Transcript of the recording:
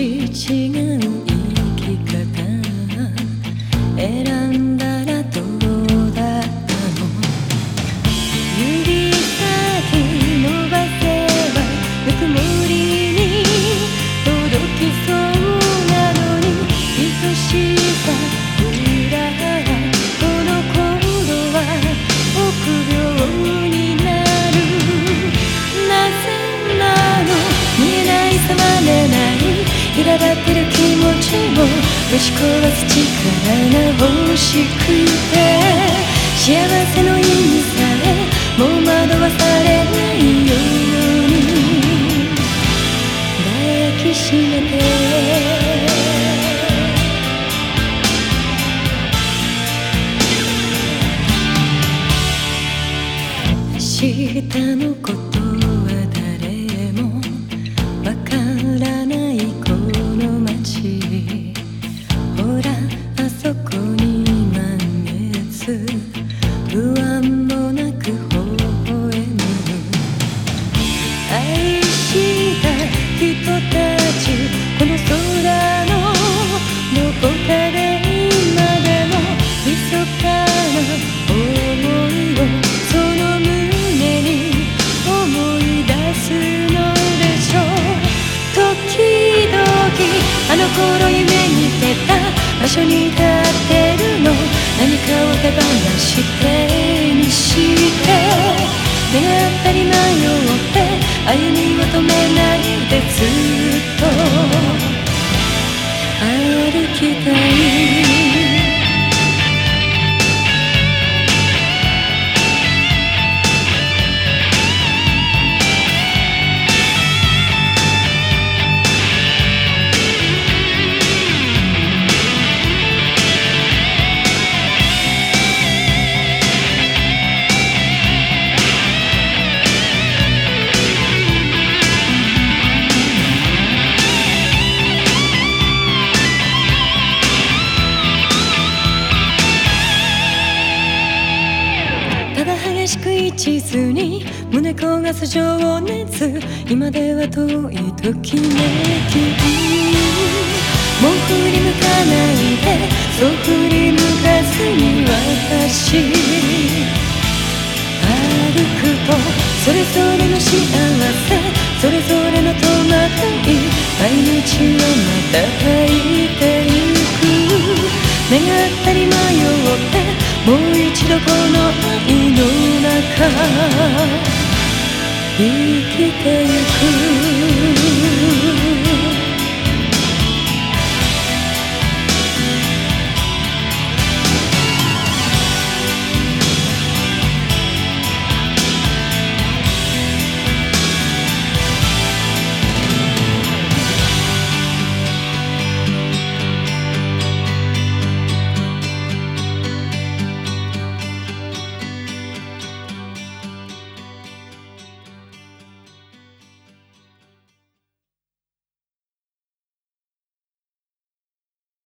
し違う苛立ってる気持ちをぶち壊す力が欲しくて幸せの意味さえもう惑わされないように抱きしめて。下のこと頃夢見てた場所に立ってるの。何かを手放してにして。出会ったり迷って歩みを止めないでずっと。歩きたい。しく一途に胸焦がす情熱。今では遠いときめきもう振り向かないで。そう振り向かずに私。歩くとそれぞれの幸せ。それぞれの戸惑い。毎日をまた吐いてゆく。願ったり迷ってもう一度この愛の生きてゆく